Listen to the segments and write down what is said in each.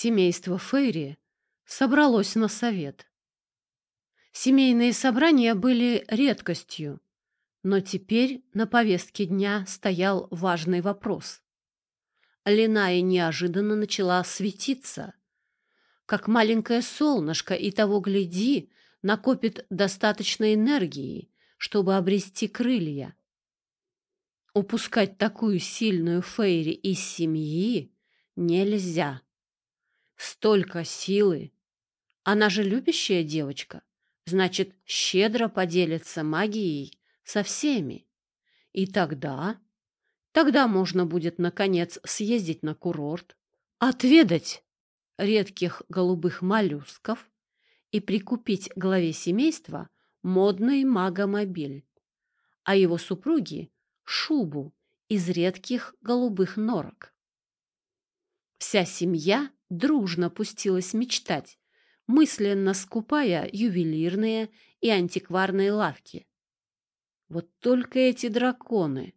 Семейство Фейри собралось на совет. Семейные собрания были редкостью, но теперь на повестке дня стоял важный вопрос. Линая неожиданно начала светиться, как маленькое солнышко, и того гляди, накопит достаточно энергии, чтобы обрести крылья. Упускать такую сильную Фейри из семьи нельзя. Столько силы. Она же любящая девочка, значит, щедро поделится магией со всеми. И тогда... Тогда можно будет, наконец, съездить на курорт, отведать редких голубых моллюсков и прикупить главе семейства модный магомобиль, а его супруге — шубу из редких голубых норок. Вся семья дружно пустилась мечтать, мысленно скупая ювелирные и антикварные лавки. Вот только эти драконы!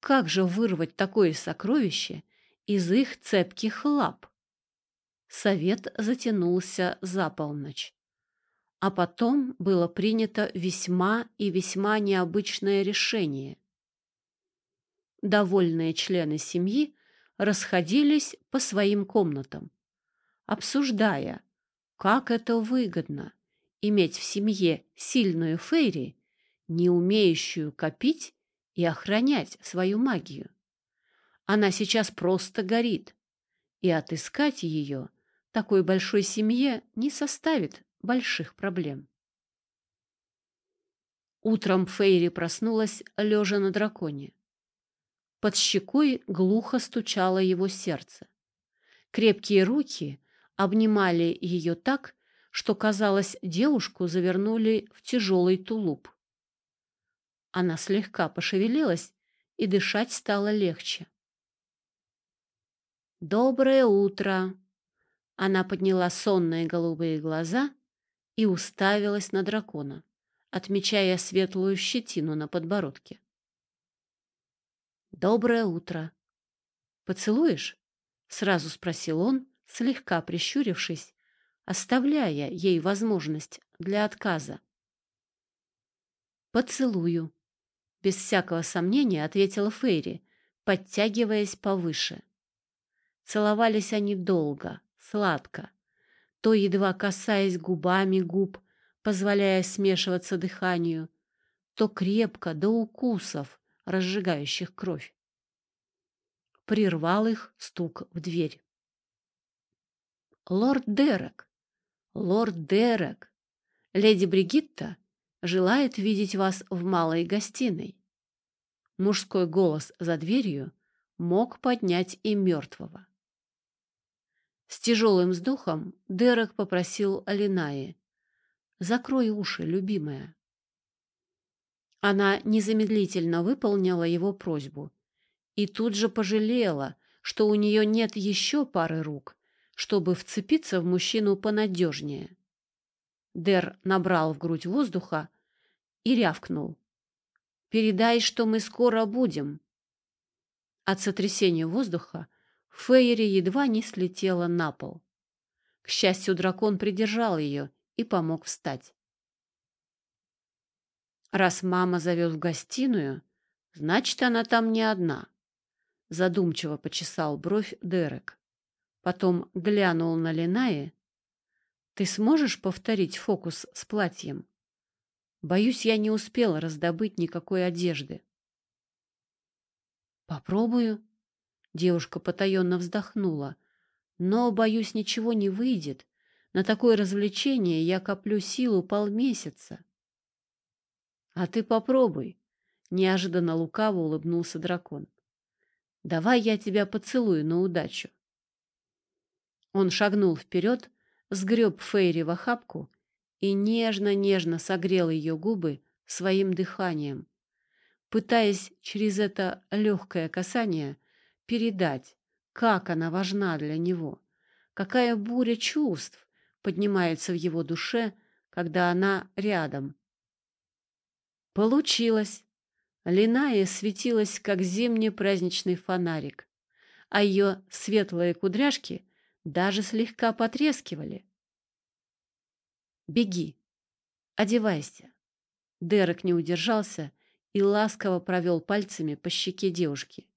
Как же вырвать такое сокровище из их цепких лап? Совет затянулся за полночь. А потом было принято весьма и весьма необычное решение. Довольные члены семьи расходились по своим комнатам, обсуждая, как это выгодно иметь в семье сильную фейри, не умеющую копить и охранять свою магию. Она сейчас просто горит, и отыскать ее такой большой семье не составит больших проблем. Утром Фейри проснулась, лежа на драконе. Под щекой глухо стучало его сердце. Крепкие руки обнимали ее так, что, казалось, девушку завернули в тяжелый тулуп. Она слегка пошевелилась, и дышать стало легче. «Доброе утро!» Она подняла сонные голубые глаза и уставилась на дракона, отмечая светлую щетину на подбородке. «Доброе утро!» «Поцелуешь?» — сразу спросил он, слегка прищурившись, оставляя ей возможность для отказа. «Поцелую», — без всякого сомнения ответила Фейри, подтягиваясь повыше. Целовались они долго, сладко, то едва касаясь губами губ, позволяя смешиваться дыханию, то крепко до укусов, разжигающих кровь. Прервал их стук в дверь. «Лорд Дерек! Лорд Дерек! Леди Бригитта желает видеть вас в малой гостиной». Мужской голос за дверью мог поднять и мертвого. С тяжелым вздохом Дерек попросил Алинае. «Закрой уши, любимая». Она незамедлительно выполнила его просьбу и тут же пожалела, что у нее нет еще пары рук, чтобы вцепиться в мужчину понадежнее. Дер набрал в грудь воздуха и рявкнул. «Передай, что мы скоро будем». От сотрясения воздуха Фейри едва не слетела на пол. К счастью, дракон придержал ее и помог встать. Раз мама зовет в гостиную, значит, она там не одна. Задумчиво почесал бровь Дерек. Потом глянул на Линае. Ты сможешь повторить фокус с платьем? Боюсь, я не успела раздобыть никакой одежды. Попробую. Девушка потаенно вздохнула. Но, боюсь, ничего не выйдет. На такое развлечение я коплю силу полмесяца. А ты попробуй. Неожиданно лукаво улыбнулся дракон. Давай я тебя поцелую на удачу. Он шагнул вперед, сгреб Фейри в охапку и нежно-нежно согрел ее губы своим дыханием, пытаясь через это легкое касание передать, как она важна для него, какая буря чувств поднимается в его душе, когда она рядом, Получилось. Линая светилась, как зимний праздничный фонарик, а ее светлые кудряшки даже слегка потрескивали. «Беги, одевайся». Дерек не удержался и ласково провел пальцами по щеке девушки.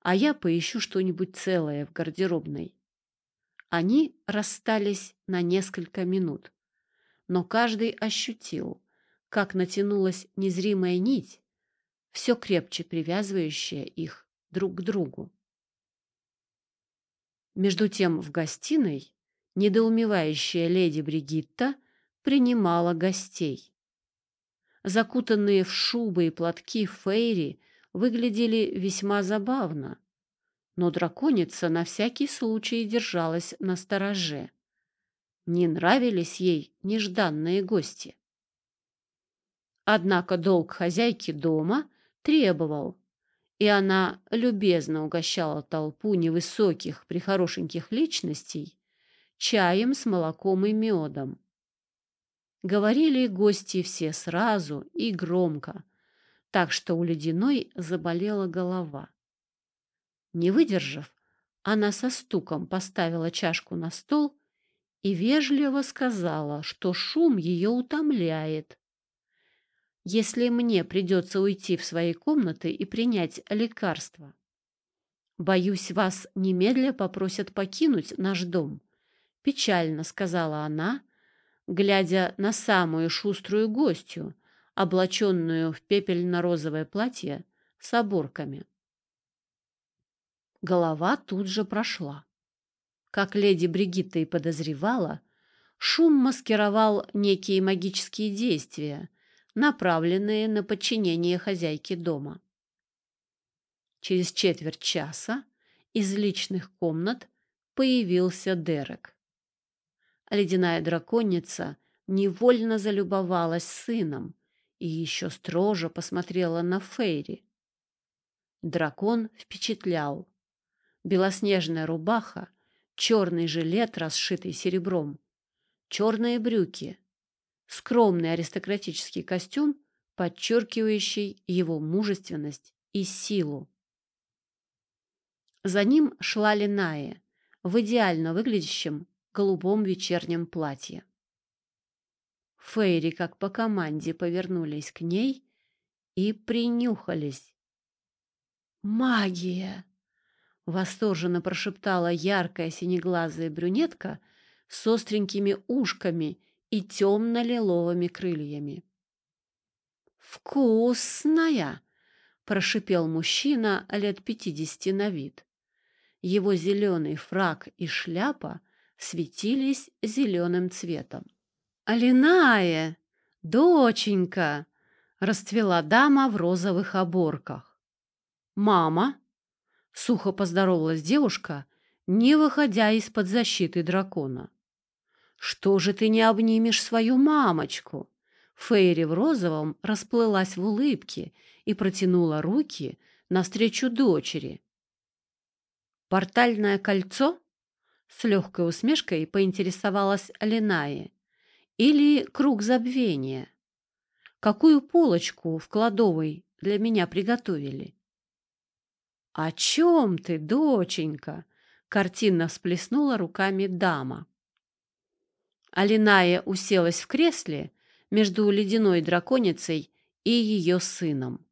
«А я поищу что-нибудь целое в гардеробной». Они расстались на несколько минут, но каждый ощутил, как натянулась незримая нить, все крепче привязывающая их друг к другу. Между тем в гостиной недоумевающая леди Бригитта принимала гостей. Закутанные в шубы и платки Фейри выглядели весьма забавно, но драконица на всякий случай держалась на стороже. Не нравились ей нежданные гости. Однако долг хозяйки дома требовал, и она любезно угощала толпу невысоких, прихорошеньких личностей чаем с молоком и медом. Говорили гости все сразу и громко, так что у ледяной заболела голова. Не выдержав, она со стуком поставила чашку на стол и вежливо сказала, что шум ее утомляет, если мне придется уйти в свои комнаты и принять лекарство. Боюсь, вас немедля попросят покинуть наш дом, — печально сказала она, глядя на самую шуструю гостью, облаченную в пепельно-розовое платье с оборками. Голова тут же прошла. Как леди Бригитта и подозревала, шум маскировал некие магические действия — направленные на подчинение хозяйки дома. Через четверть часа из личных комнат появился Дерек. Ледяная драконица невольно залюбовалась сыном и еще строже посмотрела на Фейри. Дракон впечатлял. Белоснежная рубаха, черный жилет, расшитый серебром, черные брюки, скромный аристократический костюм, подчеркивающий его мужественность и силу. За ним шла Линая в идеально выглядящем голубом вечернем платье. Фейри, как по команде, повернулись к ней и принюхались. «Магия!» — восторженно прошептала яркая синеглазая брюнетка с остренькими ушками и темно-лиловыми крыльями. «Вкусная!» — прошипел мужчина лет пятидесяти на вид. Его зеленый фраг и шляпа светились зеленым цветом. «Алиная! Доченька!» — расцвела дама в розовых оборках. «Мама!» — сухо поздоровалась девушка, не выходя из-под защиты дракона. «Что же ты не обнимешь свою мамочку?» Фейри в розовом расплылась в улыбке и протянула руки навстречу дочери. «Портальное кольцо?» С легкой усмешкой поинтересовалась Ленае. «Или круг забвения? Какую полочку в кладовой для меня приготовили?» «О чем ты, доченька?» Картинно всплеснула руками дама. Алиная уселась в кресле между ледяной драконицей и ее сыном.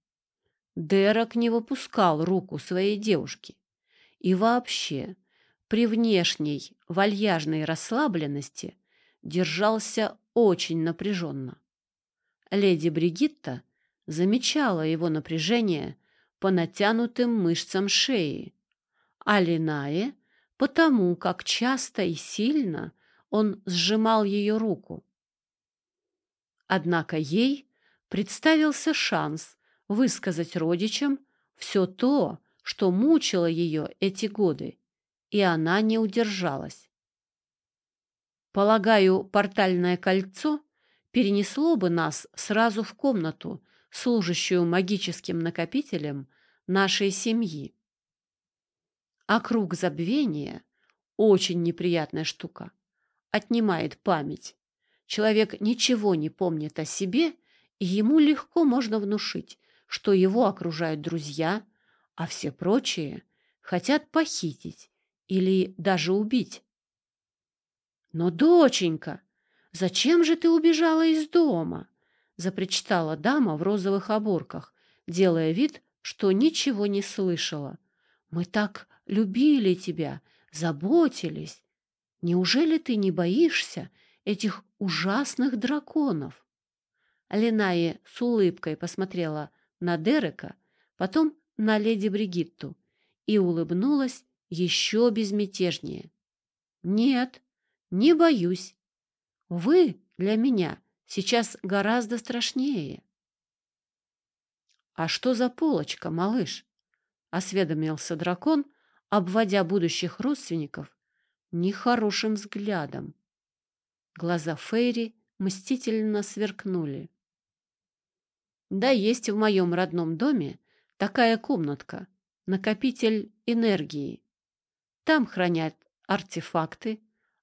Дерек не выпускал руку своей девушки. И вообще, при внешней вальяжной расслабленности держался очень напряженно. Леди Бригитта замечала его напряжение по натянутым мышцам шеи, а Линае потому, как часто и сильно он сжимал ее руку. Однако ей представился шанс высказать родичам все то, что мучило ее эти годы, и она не удержалась. Полагаю, портальное кольцо перенесло бы нас сразу в комнату, служащую магическим накопителем нашей семьи. А круг забвения — очень неприятная штука отнимает память. Человек ничего не помнит о себе, и ему легко можно внушить, что его окружают друзья, а все прочие хотят похитить или даже убить. Но, доченька, зачем же ты убежала из дома? запричитала дама в розовых оборках, делая вид, что ничего не слышала. Мы так любили тебя, заботились. Неужели ты не боишься этих ужасных драконов? Линаи с улыбкой посмотрела на Дерека, потом на леди Бригитту и улыбнулась еще безмятежнее. «Нет, не боюсь. Вы для меня сейчас гораздо страшнее». «А что за полочка, малыш?» — осведомился дракон, обводя будущих родственников нехорошим взглядом. Глаза Фейри мстительно сверкнули. Да, есть в моем родном доме такая комнатка, накопитель энергии. Там хранят артефакты,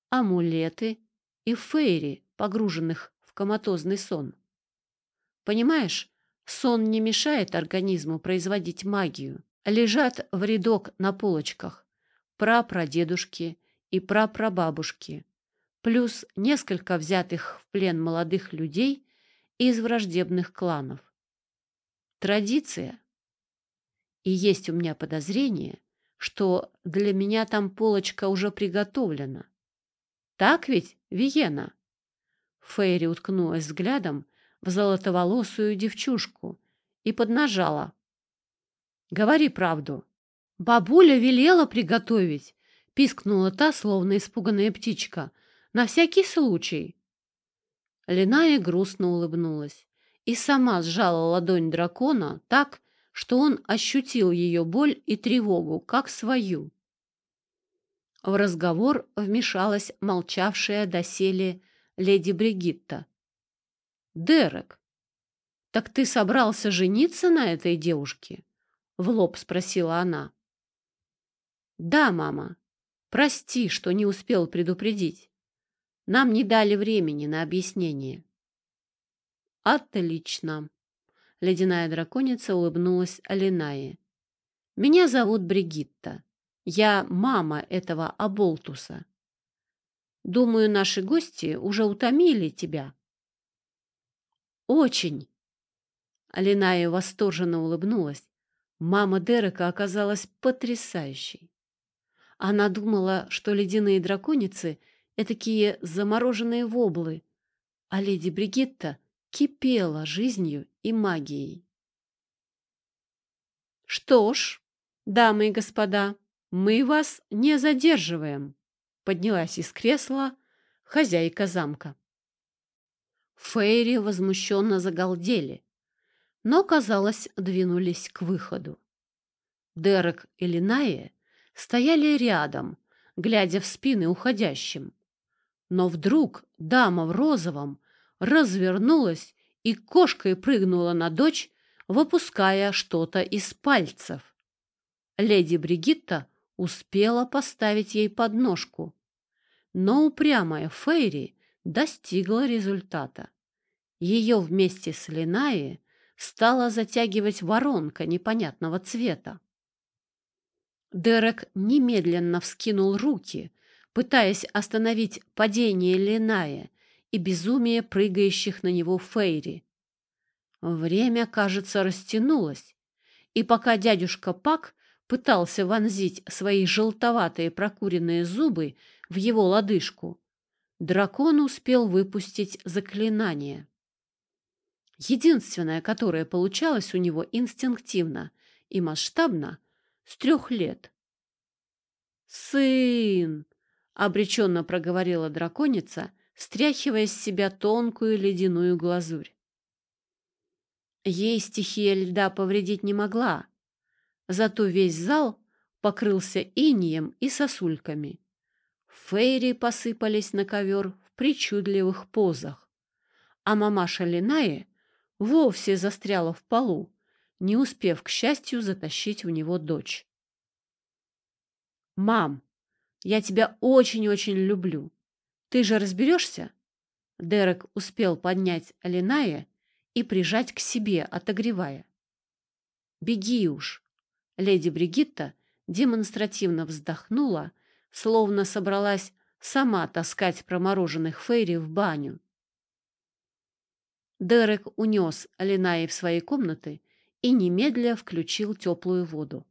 амулеты и фейри, погруженных в коматозный сон. Понимаешь, сон не мешает организму производить магию. Лежат в рядок на полочках прапрадедушки и прапрабабушки, плюс несколько взятых в плен молодых людей из враждебных кланов. Традиция. И есть у меня подозрение, что для меня там полочка уже приготовлена. Так ведь, Виена? Фейри уткнулась взглядом в золотоволосую девчушку и поднажала. Говори правду. Бабуля велела приготовить, пискнула та, словно испуганная птичка. На всякий случай. Линая грустно улыбнулась и сама сжала ладонь дракона так, что он ощутил ее боль и тревогу, как свою. В разговор вмешалась молчавшая доселе леди Бригитта. «Дерек, так ты собрался жениться на этой девушке?» — в лоб спросила она. «Да, мама. Прости, что не успел предупредить. Нам не дали времени на объяснение». Отлично. Ледяная драконица улыбнулась Алинае. Меня зовут Бригитта. Я мама этого Аболтуса. Думаю, наши гости уже утомили тебя. Очень. Алиная восторженно улыбнулась. Мама Дерека оказалась потрясающей. Она думала, что ледяные драконицы — этакие замороженные воблы, а леди Бригитта — кипела жизнью и магией. «Что ж, дамы и господа, мы вас не задерживаем», — поднялась из кресла хозяйка замка. Фейри возмущенно загалдели, но, казалось, двинулись к выходу. Дерек и Линая стояли рядом, глядя в спины уходящим. Но вдруг дама в розовом развернулась и кошкой прыгнула на дочь, выпуская что-то из пальцев. Леди Бригитта успела поставить ей подножку, но упрямая Фейри достигла результата. Ее вместе с Линаи стала затягивать воронка непонятного цвета. Дерек немедленно вскинул руки, пытаясь остановить падение Линаи, и безумие прыгающих на него Фейри. Время, кажется, растянулось, и пока дядюшка Пак пытался вонзить свои желтоватые прокуренные зубы в его лодыжку, дракон успел выпустить заклинание. Единственное, которое получалось у него инстинктивно и масштабно, с трех лет. «Сын!» — обреченно проговорила драконица, стряхивая с себя тонкую ледяную глазурь. Ей стихия льда повредить не могла, зато весь зал покрылся инием и сосульками. Фейри посыпались на ковер в причудливых позах, а мамаша Линаи вовсе застряла в полу, не успев, к счастью, затащить в него дочь. «Мам, я тебя очень-очень люблю. Ты же разберешься? Дерек успел поднять Линая и прижать к себе, отогревая. «Беги уж!» Леди Бригитта демонстративно вздохнула, словно собралась сама таскать промороженных Фейри в баню. Дерек унес Линаи в свои комнаты и немедля включил теплую воду.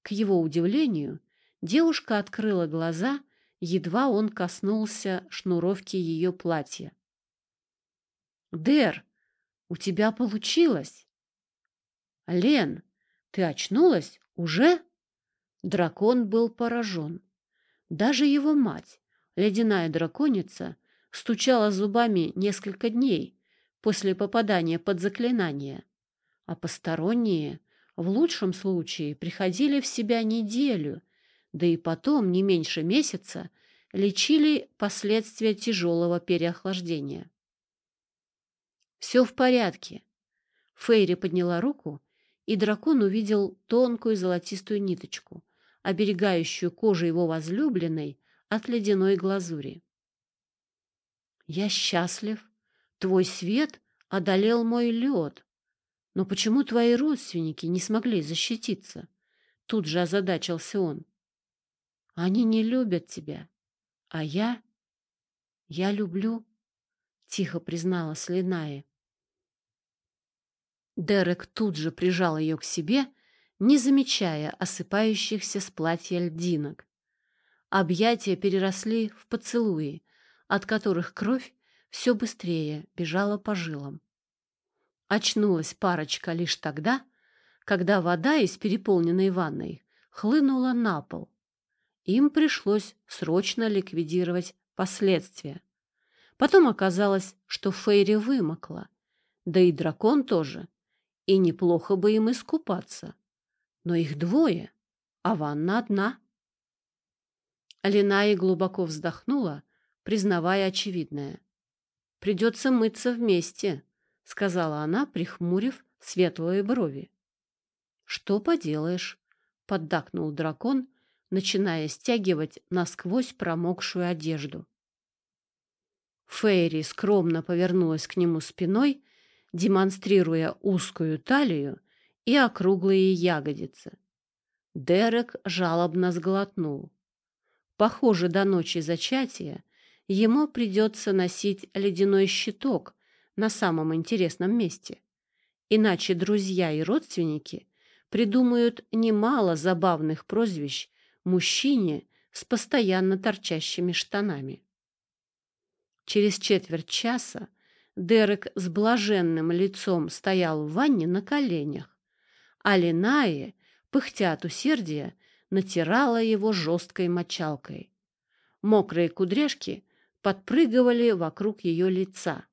К его удивлению, девушка открыла глаза, едва он коснулся шнуровки ее платья. «Дер, у тебя получилось!» «Лен, ты очнулась? Уже?» Дракон был поражен. Даже его мать, ледяная драконица, стучала зубами несколько дней после попадания под заклинание, а посторонние в лучшем случае приходили в себя неделю, да и потом не меньше месяца лечили последствия тяжелого переохлаждения. «Все в порядке». Фейри подняла руку, и дракон увидел тонкую золотистую ниточку, оберегающую кожу его возлюбленной от ледяной глазури. «Я счастлив. Твой свет одолел мой лед. Но почему твои родственники не смогли защититься?» Тут же озадачился он. «Они не любят тебя, а я... Я люблю...» — тихо признала Слиная. Дерек тут же прижал ее к себе, не замечая осыпающихся с платья льдинок. Объятия переросли в поцелуи, от которых кровь все быстрее бежала по жилам. Очнулась парочка лишь тогда, когда вода из переполненной ванной хлынула на пол. Им пришлось срочно ликвидировать последствия. Потом оказалось, что Фейри вымокла, да и дракон тоже, и неплохо бы им искупаться. Но их двое, а ванна одна. Линаи глубоко вздохнула, признавая очевидное. «Придется мыться вместе», — сказала она, прихмурив светлые брови. «Что поделаешь?» — поддакнул дракон, начиная стягивать насквозь промокшую одежду. Фейри скромно повернулась к нему спиной демонстрируя узкую талию и округлые ягодицы. Дерек жалобно сглотнул. Похоже, до ночи зачатия ему придется носить ледяной щиток на самом интересном месте. Иначе друзья и родственники придумают немало забавных прозвищ мужчине с постоянно торчащими штанами. Через четверть часа Дерек с блаженным лицом стоял в ванне на коленях, а Линае, пыхтя от усердия, натирала его жесткой мочалкой. Мокрые кудряшки подпрыгивали вокруг ее лица,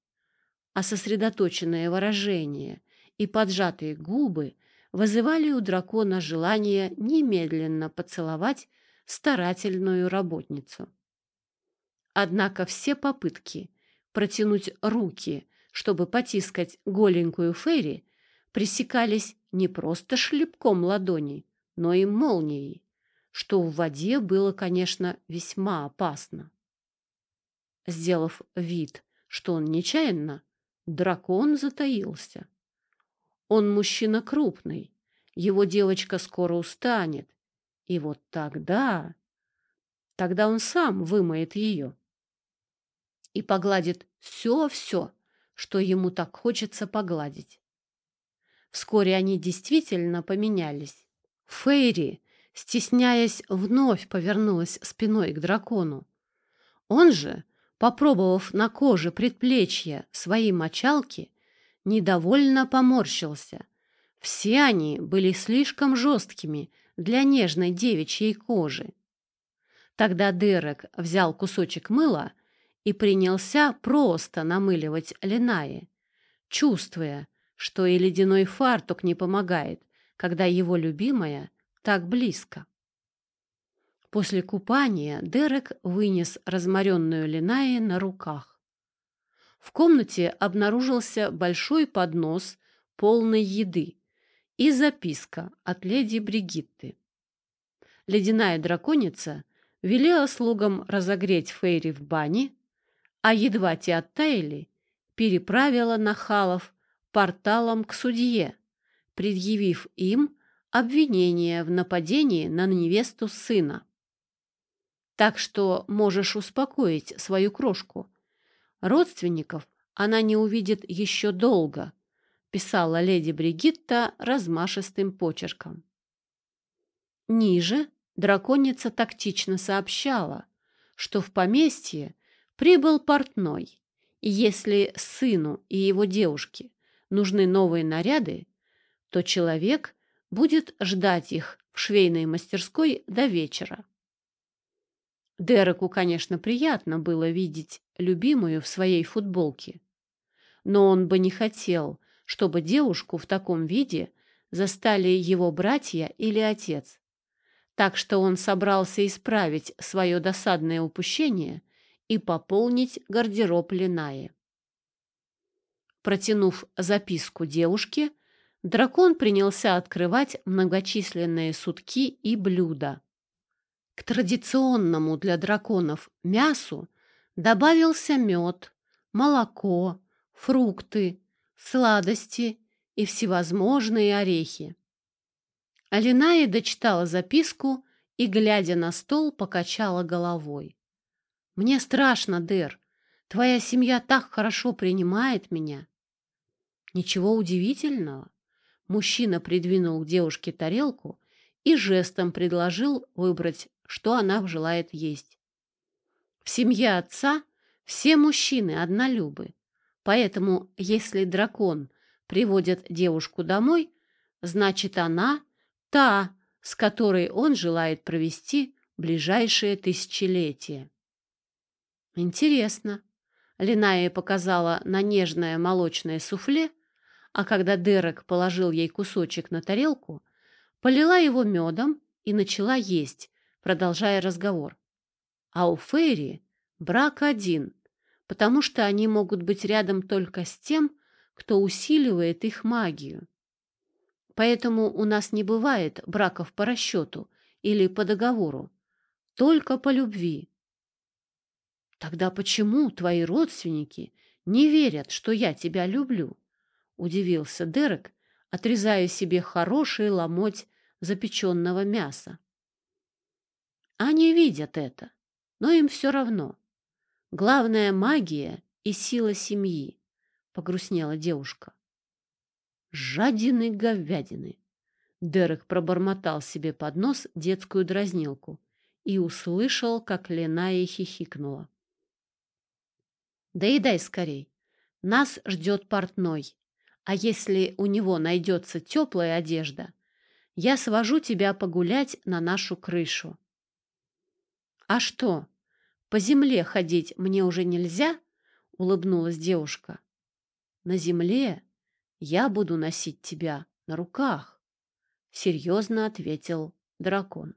а сосредоточенное выражение и поджатые губы вызывали у дракона желание немедленно поцеловать старательную работницу. Однако все попытки протянуть руки, чтобы потискать голенькую Ферри, пресекались не просто шлепком ладони, но и молнией, что в воде было, конечно, весьма опасно. Сделав вид, что он нечаянно, дракон затаился. Он мужчина крупный, его девочка скоро устанет, и вот тогда... Тогда он сам вымоет ее и погладит все-все, что ему так хочется погладить. Вскоре они действительно поменялись. Фейри, стесняясь, вновь повернулась спиной к дракону. Он же, попробовав на коже предплечья свои мочалки, недовольно поморщился. Все они были слишком жесткими для нежной девичьей кожи. Тогда Дерек взял кусочек мыла и принялся просто намыливать Ленаи, чувствуя, что и ледяной фартук не помогает, когда его любимая так близко. После купания Дерек вынес разморенную Ленаи на руках. В комнате обнаружился большой поднос полной еды и записка от леди Бригитты. Ледяная драконица велела слугам разогреть Фейри в бане а едва те оттаяли, переправила нахалов порталом к судье, предъявив им обвинение в нападении на невесту сына. Так что можешь успокоить свою крошку. Родственников она не увидит еще долго, писала леди Бригитта размашистым почерком. Ниже драконица тактично сообщала, что в поместье прибыл портной, и если сыну и его девушке нужны новые наряды, то человек будет ждать их в швейной мастерской до вечера. Дереку, конечно, приятно было видеть любимую в своей футболке, но он бы не хотел, чтобы девушку в таком виде застали его братья или отец. Так что он собрался исправить свое досадное упущение и пополнить гардероб Линаи. Протянув записку девушке, дракон принялся открывать многочисленные сутки и блюда. К традиционному для драконов мясу добавился мед, молоко, фрукты, сладости и всевозможные орехи. Алиная дочитала записку и, глядя на стол, покачала головой. «Мне страшно, Дэр. Твоя семья так хорошо принимает меня». Ничего удивительного. Мужчина придвинул к девушке тарелку и жестом предложил выбрать, что она желает есть. В семье отца все мужчины однолюбы, поэтому если дракон приводит девушку домой, значит она та, с которой он желает провести ближайшее тысячелетие. Интересно. Линая показала на нежное молочное суфле, а когда Дерек положил ей кусочек на тарелку, полила его медом и начала есть, продолжая разговор. А у Фейри брак один, потому что они могут быть рядом только с тем, кто усиливает их магию. Поэтому у нас не бывает браков по расчету или по договору, только по любви. Тогда почему твои родственники не верят, что я тебя люблю? Удивился Дерек, отрезая себе хороший ломоть запеченного мяса. Они видят это, но им все равно. Главное — магия и сила семьи, — погрустнела девушка. Жадины говядины. Дерек пробормотал себе под нос детскую дразнилку и услышал, как Леная хихикнула. «Доедай скорей. Нас ждет портной. А если у него найдется теплая одежда, я свожу тебя погулять на нашу крышу. «А что, по земле ходить мне уже нельзя?» — улыбнулась девушка. «На земле я буду носить тебя на руках», — серьезно ответил дракон.